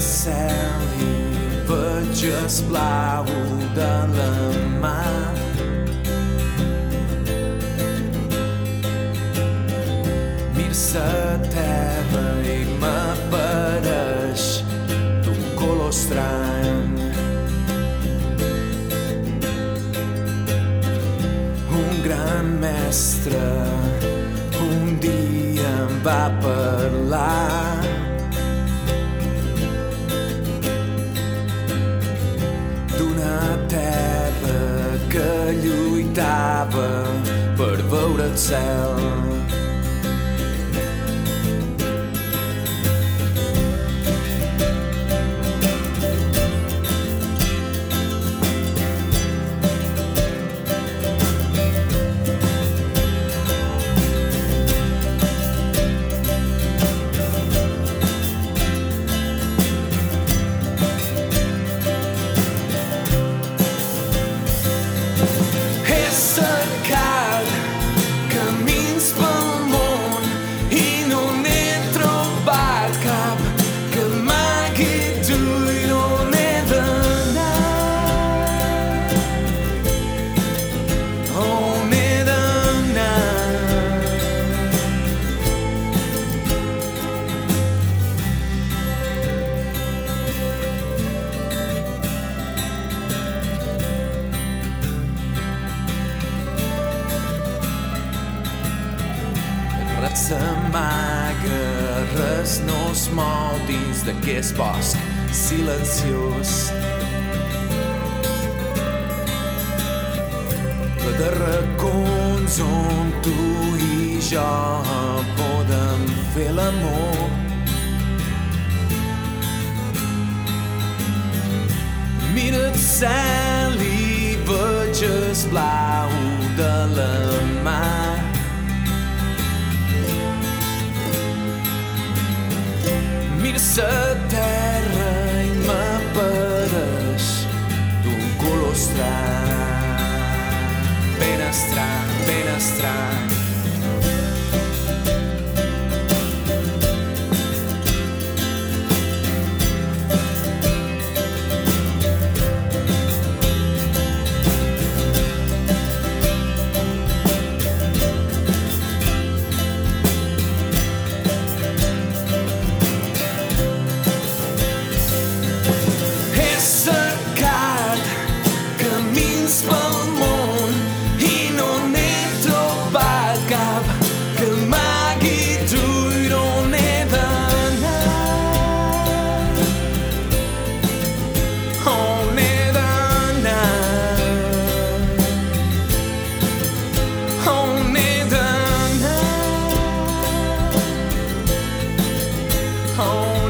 cel i veig el blau de la mar. Mir la terra i m'apareix d'un color estrany. Un gran mestre un dia em va parlar sound. Res s'amaga, res no es mou dins d'aquest bosc silenciós. Ple de racons on tu i jo podem fer l'amor. Mira el cel i veig el blau de la mar. Mira la terra i m'apareix d'un color estrany, ben estrany, ben estrany. D'anar. On